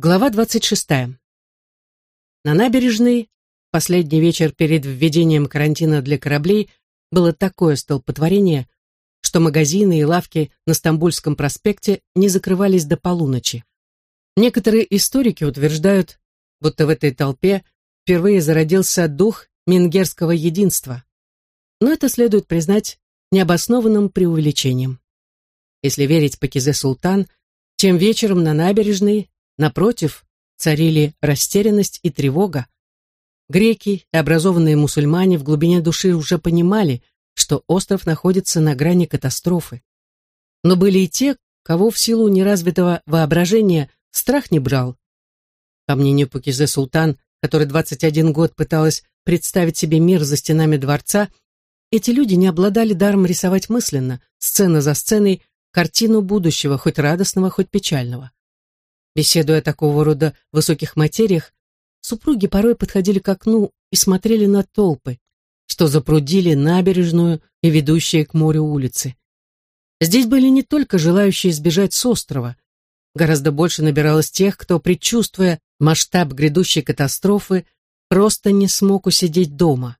Глава 26. На набережной, последний вечер перед введением карантина для кораблей, было такое столпотворение, что магазины и лавки на Стамбульском проспекте не закрывались до полуночи. Некоторые историки утверждают, будто в этой толпе впервые зародился дух мингерского единства. Но это следует признать необоснованным преувеличением. Если верить Пакизе Султан, тем вечером на набережной Напротив, царили растерянность и тревога. Греки и образованные мусульмане в глубине души уже понимали, что остров находится на грани катастрофы. Но были и те, кого в силу неразвитого воображения страх не брал. По мнению Пукизе Султан, который 21 год пыталась представить себе мир за стенами дворца, эти люди не обладали даром рисовать мысленно, сцена за сценой, картину будущего, хоть радостного, хоть печального. Беседуя о такого рода высоких материях, супруги порой подходили к окну и смотрели на толпы, что запрудили набережную и ведущие к морю улицы. Здесь были не только желающие сбежать с острова, гораздо больше набиралось тех, кто, предчувствуя масштаб грядущей катастрофы, просто не смог усидеть дома.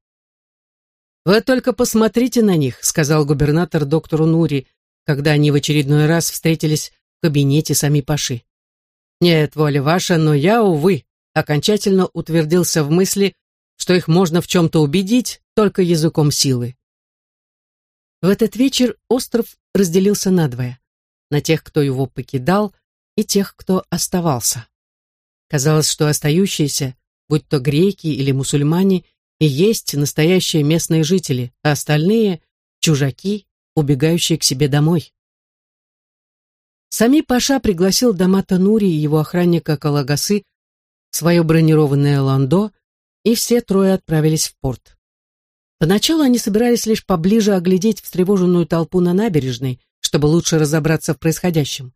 «Вы только посмотрите на них», — сказал губернатор доктору Нури, когда они в очередной раз встретились в кабинете сами Паши. Нет, воля ваша, но я, увы, окончательно утвердился в мысли, что их можно в чем-то убедить только языком силы. В этот вечер остров разделился надвое. На тех, кто его покидал, и тех, кто оставался. Казалось, что остающиеся, будь то греки или мусульмане, и есть настоящие местные жители, а остальные — чужаки, убегающие к себе домой. Сами Паша пригласил Дамата Нури и его охранника Калагасы свое бронированное ландо, и все трое отправились в порт. Поначалу они собирались лишь поближе оглядеть встревоженную толпу на набережной, чтобы лучше разобраться в происходящем.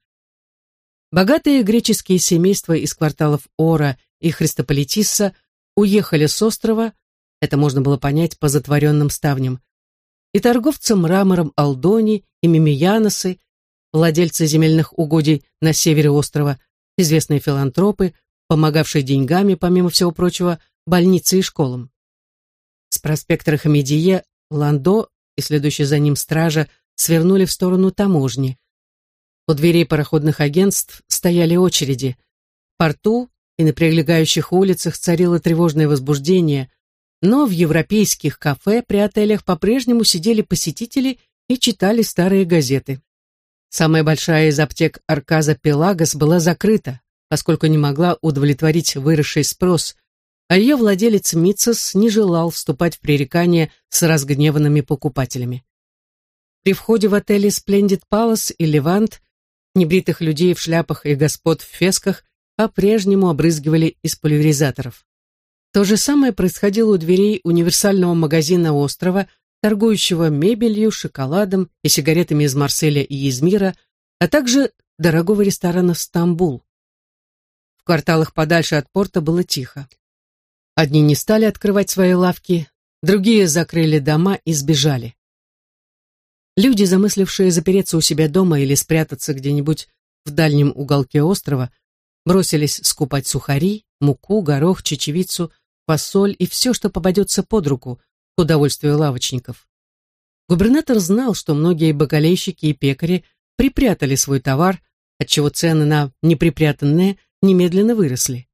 Богатые греческие семейства из кварталов Ора и Христополитисса уехали с острова, это можно было понять по затворенным ставням, и торговцы мрамором Алдони и Мимияносы владельцы земельных угодий на севере острова, известные филантропы, помогавшие деньгами, помимо всего прочего, больнице и школам. С проспекта Хамедие Ландо и следующий за ним стража свернули в сторону таможни. У дверей пароходных агентств стояли очереди. В порту и на прилегающих улицах царило тревожное возбуждение, но в европейских кафе при отелях по-прежнему сидели посетители и читали старые газеты. Самая большая из аптек Арказа Пелагос была закрыта, поскольку не могла удовлетворить выросший спрос, а ее владелец Митцес не желал вступать в пререкания с разгневанными покупателями. При входе в отели Splendid Palace и Левант небритых людей в шляпах и господ в фесках по-прежнему обрызгивали из пульверизаторов. То же самое происходило у дверей универсального магазина острова – торгующего мебелью, шоколадом и сигаретами из Марселя и Измира, а также дорогого ресторана «Стамбул». В кварталах подальше от порта было тихо. Одни не стали открывать свои лавки, другие закрыли дома и сбежали. Люди, замыслившие запереться у себя дома или спрятаться где-нибудь в дальнем уголке острова, бросились скупать сухари, муку, горох, чечевицу, фасоль и все, что попадется под руку, к удовольствию лавочников. Губернатор знал, что многие бакалейщики и пекари припрятали свой товар, отчего цены на неприпрятанное немедленно выросли.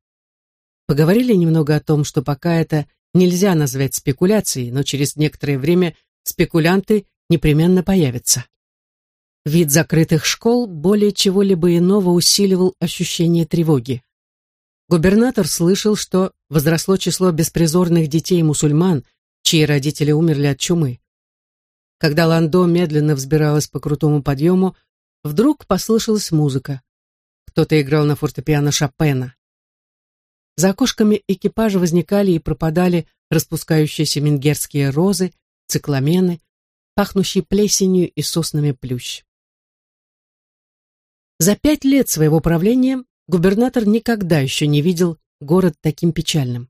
Поговорили немного о том, что пока это нельзя назвать спекуляцией, но через некоторое время спекулянты непременно появятся. Вид закрытых школ более чего-либо иного усиливал ощущение тревоги. Губернатор слышал, что возросло число беспризорных детей-мусульман, чьи родители умерли от чумы. Когда Ландо медленно взбиралась по крутому подъему, вдруг послышалась музыка. Кто-то играл на фортепиано Шопена. За окошками экипажа возникали и пропадали распускающиеся менгерские розы, цикламены, пахнущие плесенью и соснами плющ. За пять лет своего правления губернатор никогда еще не видел город таким печальным.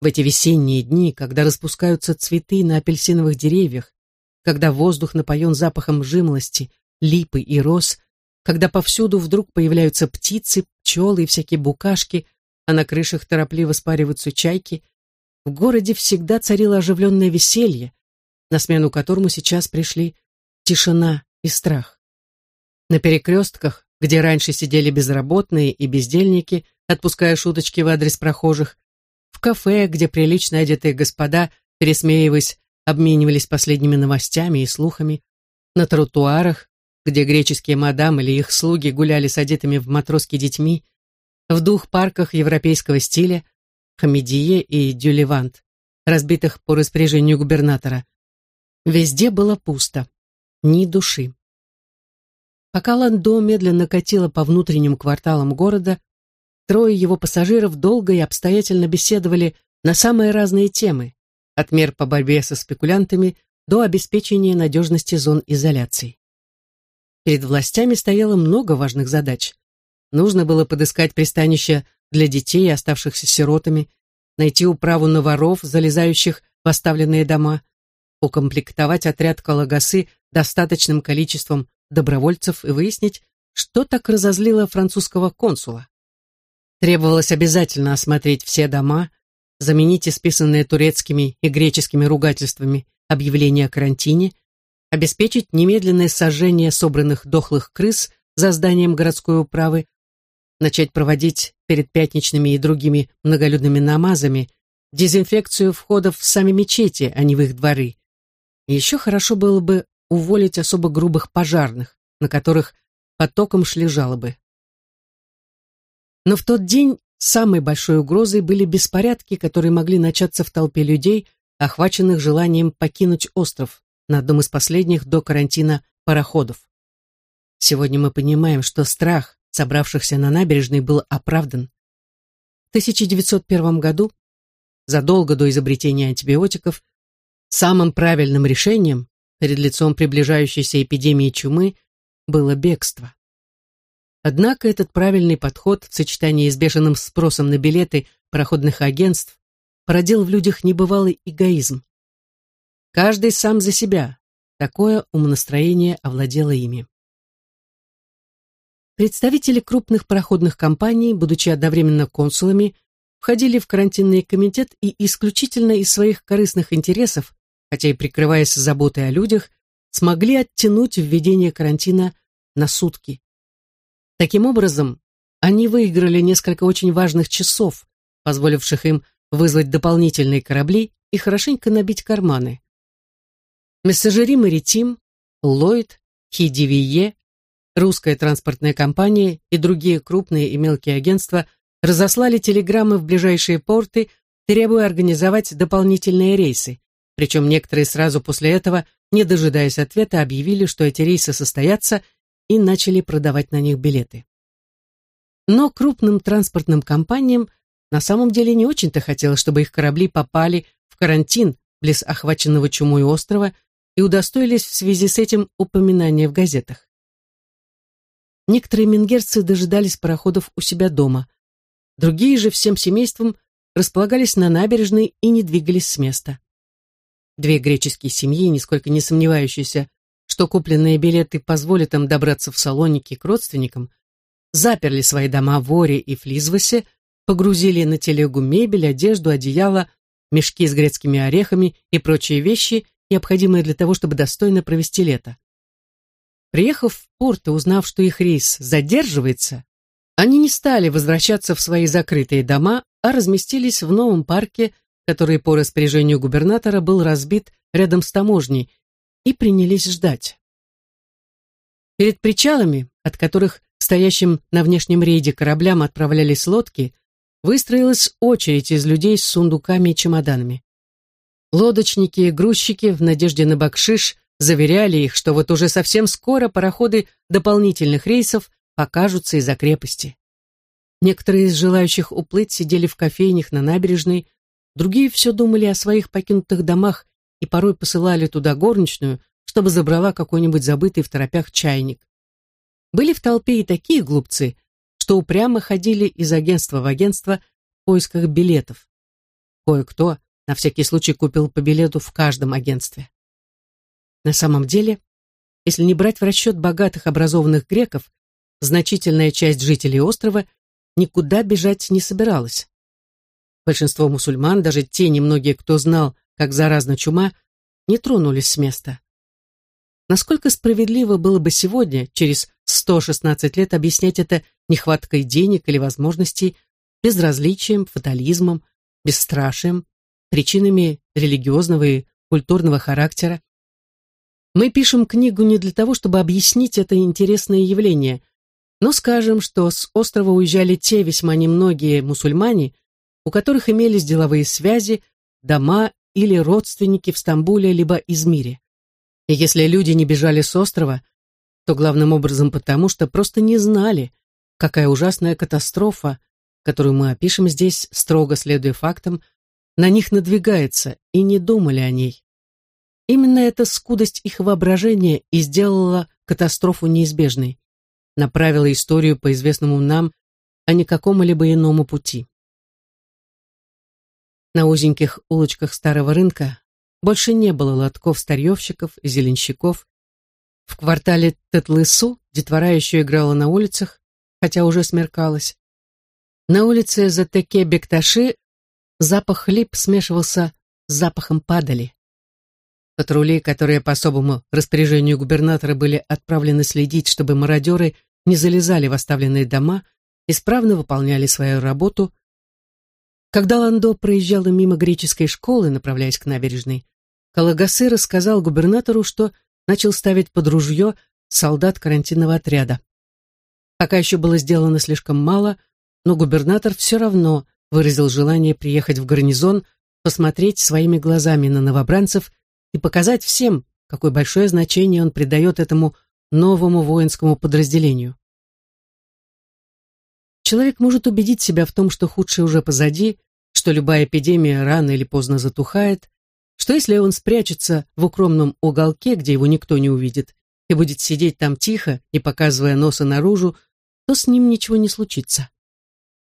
В эти весенние дни, когда распускаются цветы на апельсиновых деревьях, когда воздух напоен запахом жимолости, липы и роз, когда повсюду вдруг появляются птицы, пчелы и всякие букашки, а на крышах торопливо спариваются чайки. В городе всегда царило оживленное веселье, на смену которому сейчас пришли тишина и страх. На перекрестках, где раньше сидели безработные и бездельники, отпуская шуточки в адрес прохожих, в кафе, где прилично одетые господа, пересмеиваясь, обменивались последними новостями и слухами, на тротуарах, где греческие мадам или их слуги гуляли с одетыми в матросские детьми, в двух парках европейского стиля, Хамедие и Дюлевант, разбитых по распоряжению губернатора. Везде было пусто, ни души. Пока Ландо медленно катила по внутренним кварталам города, трое его пассажиров долго и обстоятельно беседовали на самые разные темы, от мер по борьбе со спекулянтами до обеспечения надежности зон изоляции. Перед властями стояло много важных задач. Нужно было подыскать пристанище для детей, оставшихся сиротами, найти управу на воров, залезающих в оставленные дома, укомплектовать отряд Калагасы достаточным количеством добровольцев и выяснить, что так разозлило французского консула. Требовалось обязательно осмотреть все дома, заменить исписанные турецкими и греческими ругательствами объявление о карантине, обеспечить немедленное сожжение собранных дохлых крыс за зданием городской управы, начать проводить перед пятничными и другими многолюдными намазами дезинфекцию входов в сами мечети, а не в их дворы. Еще хорошо было бы уволить особо грубых пожарных, на которых потоком шли жалобы. Но в тот день самой большой угрозой были беспорядки, которые могли начаться в толпе людей, охваченных желанием покинуть остров, на одном из последних до карантина пароходов. Сегодня мы понимаем, что страх собравшихся на набережной был оправдан. В 1901 году, задолго до изобретения антибиотиков, самым правильным решением перед лицом приближающейся эпидемии чумы было бегство. Однако этот правильный подход в сочетании с бешеным спросом на билеты пароходных агентств породил в людях небывалый эгоизм. Каждый сам за себя. Такое умонастроение овладело ими. Представители крупных пароходных компаний, будучи одновременно консулами, входили в карантинный комитет и исключительно из своих корыстных интересов, хотя и прикрываясь заботой о людях, смогли оттянуть введение карантина на сутки. Таким образом, они выиграли несколько очень важных часов, позволивших им вызвать дополнительные корабли и хорошенько набить карманы. Мессажери Маритим, Ллойд, Хидивие, русская транспортная компания и другие крупные и мелкие агентства разослали телеграммы в ближайшие порты, требуя организовать дополнительные рейсы. Причем некоторые сразу после этого, не дожидаясь ответа, объявили, что эти рейсы состоятся, и начали продавать на них билеты. Но крупным транспортным компаниям на самом деле не очень-то хотелось, чтобы их корабли попали в карантин близ охваченного чумой острова и удостоились в связи с этим упоминания в газетах. Некоторые менгерцы дожидались пароходов у себя дома, другие же всем семейством располагались на набережной и не двигались с места. Две греческие семьи, нисколько не сомневающиеся, что купленные билеты позволят им добраться в Салоники к родственникам, заперли свои дома в Оре и Флизвосе, погрузили на телегу мебель, одежду, одеяло, мешки с грецкими орехами и прочие вещи необходимые для того, чтобы достойно провести лето. Приехав в порт и узнав, что их рейс задерживается, они не стали возвращаться в свои закрытые дома, а разместились в новом парке, который по распоряжению губернатора был разбит рядом с таможней, и принялись ждать. Перед причалами, от которых стоящим на внешнем рейде кораблям отправлялись лодки, выстроилась очередь из людей с сундуками и чемоданами. Лодочники и грузчики в надежде на бакшиш заверяли их, что вот уже совсем скоро пароходы дополнительных рейсов покажутся из-за крепости. Некоторые из желающих уплыть сидели в кофейнях на набережной, другие все думали о своих покинутых домах и порой посылали туда горничную, чтобы забрала какой-нибудь забытый в торопях чайник. Были в толпе и такие глупцы, что упрямо ходили из агентства в агентство в поисках билетов. Кое-кто на всякий случай купил по билету в каждом агентстве. На самом деле, если не брать в расчет богатых образованных греков, значительная часть жителей острова никуда бежать не собиралась. Большинство мусульман, даже те немногие, кто знал, как заразна чума, не тронулись с места. Насколько справедливо было бы сегодня, через 116 лет, объяснять это нехваткой денег или возможностей, безразличием, фатализмом, бесстрашием, причинами религиозного и культурного характера? Мы пишем книгу не для того, чтобы объяснить это интересное явление, но скажем, что с острова уезжали те весьма немногие мусульмане, у которых имелись деловые связи, дома или родственники в Стамбуле либо Измире. И если люди не бежали с острова, то главным образом потому, что просто не знали, какая ужасная катастрофа, которую мы опишем здесь, строго следуя фактам, на них надвигается, и не думали о ней. Именно эта скудость их воображения и сделала катастрофу неизбежной, направила историю по известному нам, а не какому-либо иному пути. На узеньких улочках старого рынка больше не было лотков-старьевщиков и зеленщиков. В квартале Тетлысу детвора еще играла на улицах, хотя уже смеркалось. На улице Затеке-Бекташи запах лип смешивался с запахом падали. Патрули, которые по особому распоряжению губернатора были отправлены следить, чтобы мародеры не залезали в оставленные дома, исправно выполняли свою работу, когда Ландо проезжала мимо греческой школы, направляясь к набережной, Калагасы рассказал губернатору, что начал ставить под ружье солдат карантинного отряда. Пока еще было сделано слишком мало, но губернатор все равно выразил желание приехать в гарнизон, посмотреть своими глазами на новобранцев и показать всем, какое большое значение он придает этому новому воинскому подразделению. Человек может убедить себя в том, что худшее уже позади, что любая эпидемия рано или поздно затухает, что если он спрячется в укромном уголке, где его никто не увидит, и будет сидеть там тихо, не показывая носа наружу, то с ним ничего не случится.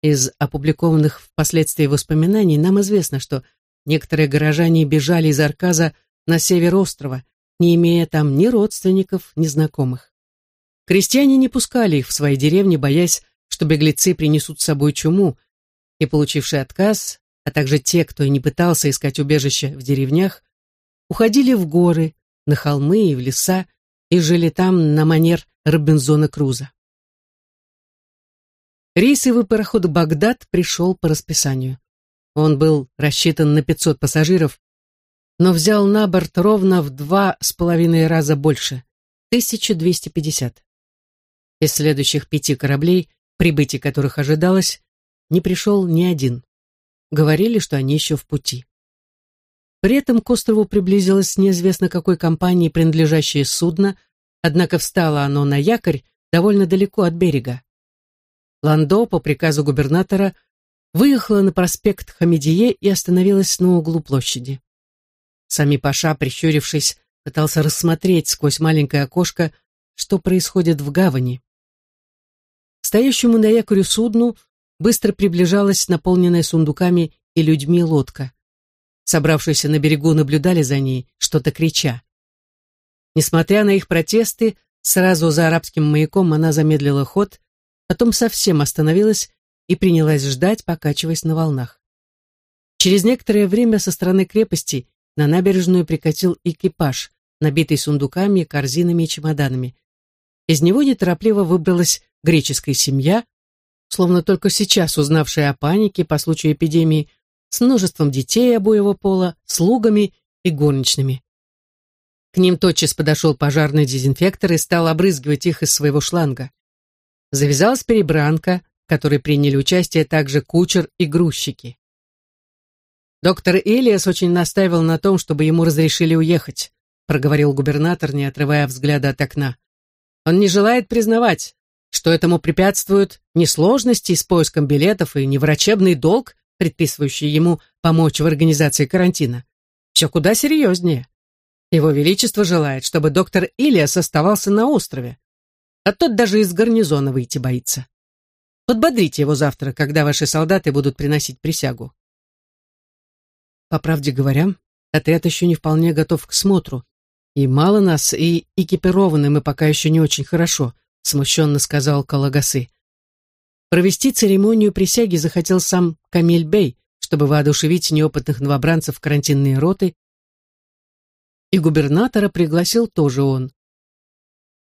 Из опубликованных впоследствии воспоминаний нам известно, что некоторые горожане бежали из Арказа на север острова, не имея там ни родственников, ни знакомых. Крестьяне не пускали их в свои деревни, боясь, что беглецы принесут с собой чуму, и получившие отказ, а также те, кто не пытался искать убежище в деревнях, уходили в горы, на холмы и в леса и жили там на манер Робинзона Круза. Рейсовый пароход «Багдад» пришел по расписанию. Он был рассчитан на 500 пассажиров, но взял на борт ровно в два с половиной раза больше – 1250. Из следующих пяти кораблей прибытие которых ожидалось, не пришел ни один. Говорили, что они еще в пути. При этом к острову приблизилось неизвестно какой компании принадлежащее судно, однако встало оно на якорь довольно далеко от берега. Ландо по приказу губернатора выехала на проспект Хамидие и остановилась на углу площади. Сами Паша, прищурившись, пытался рассмотреть сквозь маленькое окошко, что происходит в гавани стоящему на якоре судну быстро приближалась наполненная сундуками и людьми лодка. Собравшиеся на берегу наблюдали за ней, что-то крича. Несмотря на их протесты, сразу за арабским маяком она замедлила ход, потом совсем остановилась и принялась ждать, покачиваясь на волнах. Через некоторое время со стороны крепости на набережную прикатил экипаж, набитый сундуками, корзинами и чемоданами. Из него неторопливо выбралась греческая семья, словно только сейчас узнавшая о панике по случаю эпидемии, с множеством детей обоего пола, слугами и горничными. К ним тотчас подошел пожарный дезинфектор и стал обрызгивать их из своего шланга. Завязалась перебранка, в которой приняли участие также кучер и грузчики. Доктор Элиас очень настаивал на том, чтобы ему разрешили уехать, проговорил губернатор, не отрывая взгляда от окна. Он не желает признавать, что этому препятствуют не сложности с поиском билетов и не врачебный долг, предписывающий ему помочь в организации карантина. Все куда серьезнее. Его Величество желает, чтобы доктор Илиас оставался на острове, а тот даже из гарнизона выйти боится. Подбодрите его завтра, когда ваши солдаты будут приносить присягу. По правде говоря, отряд еще не вполне готов к смотру, и мало нас, и экипированы мы пока еще не очень хорошо, смущенно сказал Калагасы. Провести церемонию присяги захотел сам Камиль Бей, чтобы воодушевить неопытных новобранцев карантинные роты, и губернатора пригласил тоже он.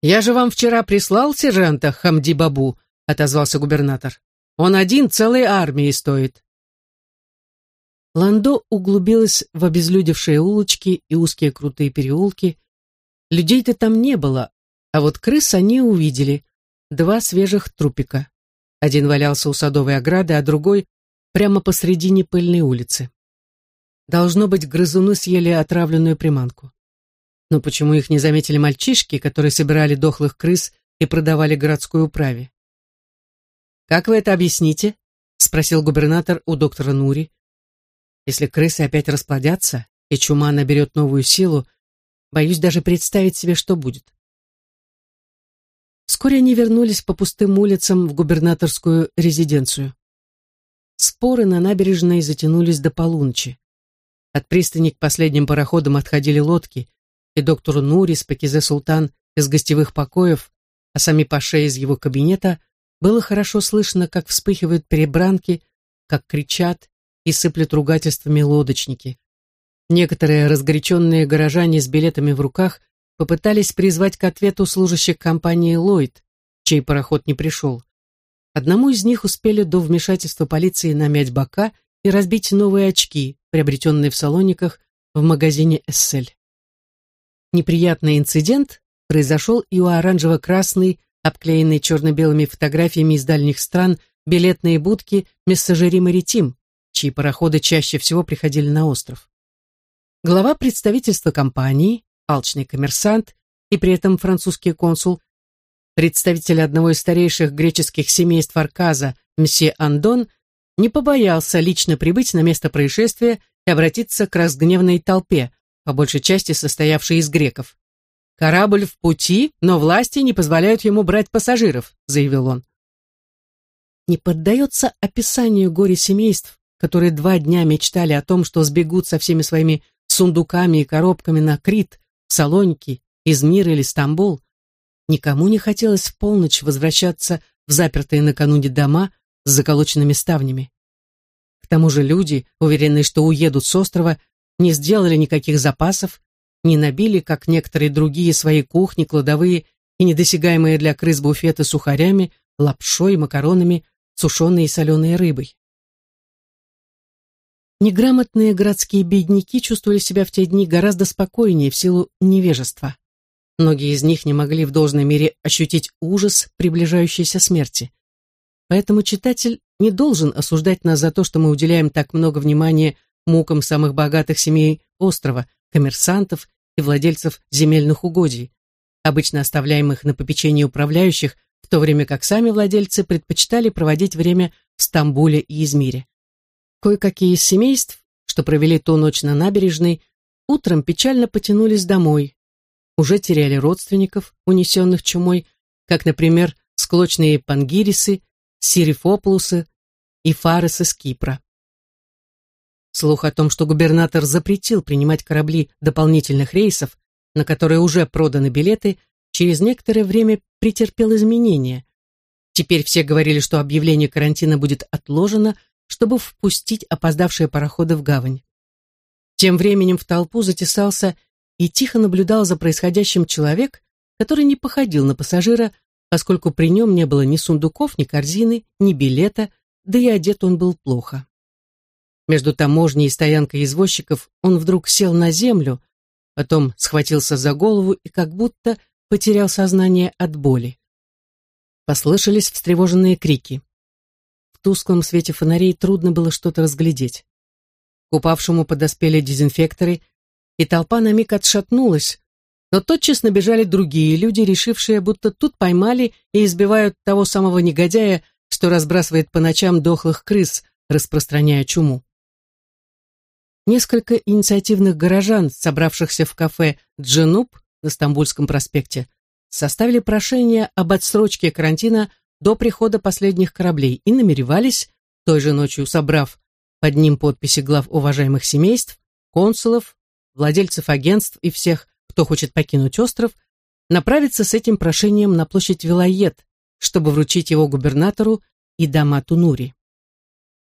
«Я же вам вчера прислал сержанта Хамди Бабу», — отозвался губернатор. «Он один целой армии стоит». Ландо углубилась в обезлюдевшие улочки и узкие крутые переулки. Людей-то там не было, а вот крыс они увидели. Два свежих трупика. Один валялся у садовой ограды, а другой прямо посредине пыльной улицы. Должно быть, грызуны съели отравленную приманку. Но почему их не заметили мальчишки, которые собирали дохлых крыс и продавали городской управе? «Как вы это объясните?» — спросил губернатор у доктора Нури. «Если крысы опять расплодятся, и чума наберет новую силу, боюсь даже представить себе, что будет». Вскоре они вернулись по пустым улицам в губернаторскую резиденцию. Споры на набережной затянулись до полуночи. От пристани к последним пароходам отходили лодки, и доктор Нурис Пакизе Султан из гостевых покоев, а сами Паше из его кабинета, было хорошо слышно, как вспыхивают перебранки, как кричат и сыплют ругательствами лодочники. Некоторые разгоряченные горожане с билетами в руках попытались призвать к ответу служащих компании «Ллойд», чей пароход не пришел. Одному из них успели до вмешательства полиции намять бока и разбить новые очки, приобретенные в салониках в магазине «Эссель». Неприятный инцидент произошел и у оранжево-красной, обклеенной черно-белыми фотографиями из дальних стран, билетной будки «Мессажери Маритим», чьи пароходы чаще всего приходили на остров. Глава представительства компании, алчный коммерсант и при этом французский консул, представитель одного из старейших греческих семейств Арказа, мсье Андон, не побоялся лично прибыть на место происшествия и обратиться к разгневанной толпе, по большей части состоявшей из греков. «Корабль в пути, но власти не позволяют ему брать пассажиров», заявил он. Не поддается описанию горе семейств, которые два дня мечтали о том, что сбегут со всеми своими сундуками и коробками на Крит, Салоники, Измир или Стамбул. Никому не хотелось в полночь возвращаться в запертые накануне дома с заколоченными ставнями. К тому же люди, уверенные, что уедут с острова, не сделали никаких запасов, не набили, как некоторые другие, свои кухни, кладовые и недосягаемые для крыс буфеты сухарями, лапшой, макаронами, сушеной и соленой рыбой. Неграмотные городские бедняки чувствовали себя в те дни гораздо спокойнее в силу невежества. Многие из них не могли в должной мере ощутить ужас приближающейся смерти. Поэтому читатель не должен осуждать нас за то, что мы уделяем так много внимания мукам самых богатых семей острова, коммерсантов и владельцев земельных угодий, обычно оставляемых на попечение управляющих, в то время как сами владельцы предпочитали проводить время в Стамбуле и Измире. Кое-какие из семейств, что провели ту ночь на набережной, утром печально потянулись домой. Уже теряли родственников, унесенных чумой, как, например, склочные пангирисы, сирифоплусы и фаресы с Кипра. Слух о том, что губернатор запретил принимать корабли дополнительных рейсов, на которые уже проданы билеты, через некоторое время претерпел изменения. Теперь все говорили, что объявление карантина будет отложено чтобы впустить опоздавшие пароходы в гавань. Тем временем в толпу затесался и тихо наблюдал за происходящим человек, который не походил на пассажира, поскольку при нем не было ни сундуков, ни корзины, ни билета, да и одет он был плохо. Между таможней и стоянкой извозчиков он вдруг сел на землю, потом схватился за голову и как будто потерял сознание от боли. Послышались встревоженные крики тусклом свете фонарей трудно было что-то разглядеть. К упавшему подоспели дезинфекторы, и толпа на миг отшатнулась, но тотчас набежали другие люди, решившие, будто тут поймали и избивают того самого негодяя, что разбрасывает по ночам дохлых крыс, распространяя чуму. Несколько инициативных горожан, собравшихся в кафе «Дженуб» на Стамбульском проспекте, составили прошение об отсрочке карантина до прихода последних кораблей и намеревались, той же ночью собрав под ним подписи глав уважаемых семейств, консулов, владельцев агентств и всех, кто хочет покинуть остров, направиться с этим прошением на площадь Вилайет, чтобы вручить его губернатору и Дамату Нури.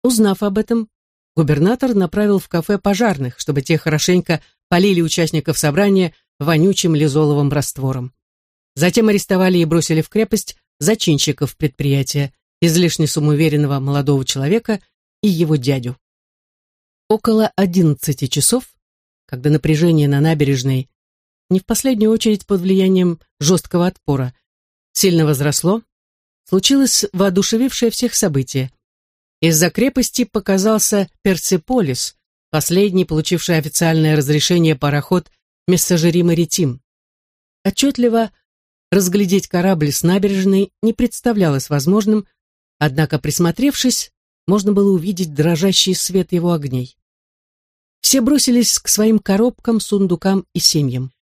Узнав об этом, губернатор направил в кафе пожарных, чтобы те хорошенько полили участников собрания вонючим лизоловым раствором. Затем арестовали и бросили в крепость зачинщиков предприятия, излишне самоуверенного молодого человека и его дядю. Около одиннадцати часов, когда напряжение на набережной, не в последнюю очередь под влиянием жесткого отпора, сильно возросло, случилось воодушевившее всех событие. Из-за крепости показался Персеполис, последний получивший официальное разрешение пароход Мессажери Маритим. Отчетливо разглядеть корабль с набережной не представлялось возможным, однако, присмотревшись, можно было увидеть дрожащий свет его огней. Все бросились к своим коробкам, сундукам и семьям.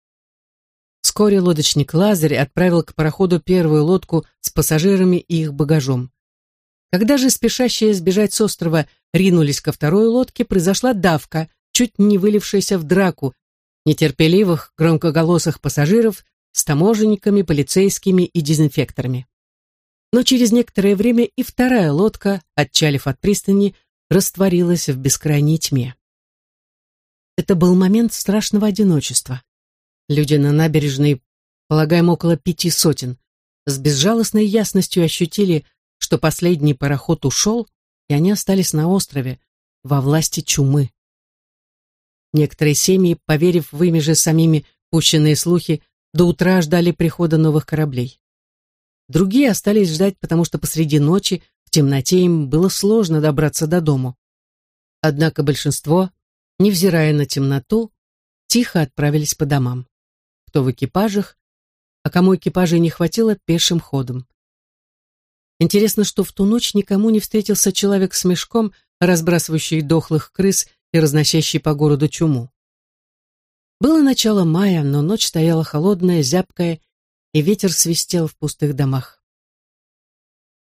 Вскоре лодочник Лазарь отправил к пароходу первую лодку с пассажирами и их багажом. Когда же спешащие сбежать с острова ринулись ко второй лодке, произошла давка, чуть не вылившаяся в драку, нетерпеливых, громкоголосых пассажиров с таможенниками, полицейскими и дезинфекторами. Но через некоторое время и вторая лодка, отчалив от пристани, растворилась в бескрайней тьме. Это был момент страшного одиночества. Люди на набережной, полагаем, около пяти сотен, с безжалостной ясностью ощутили, что последний пароход ушел, и они остались на острове, во власти чумы. Некоторые семьи, поверив в ими же самими пущенные слухи, до утра ждали прихода новых кораблей. Другие остались ждать, потому что посреди ночи, в темноте им было сложно добраться до дому. Однако большинство, невзирая на темноту, тихо отправились по домам. Кто в экипажах, а кому экипажей не хватило пешим ходом. Интересно, что в ту ночь никому не встретился человек с мешком, разбрасывающий дохлых крыс и разносящий по городу чуму. Было начало мая, но ночь стояла холодная, зябкая, и ветер свистел в пустых домах.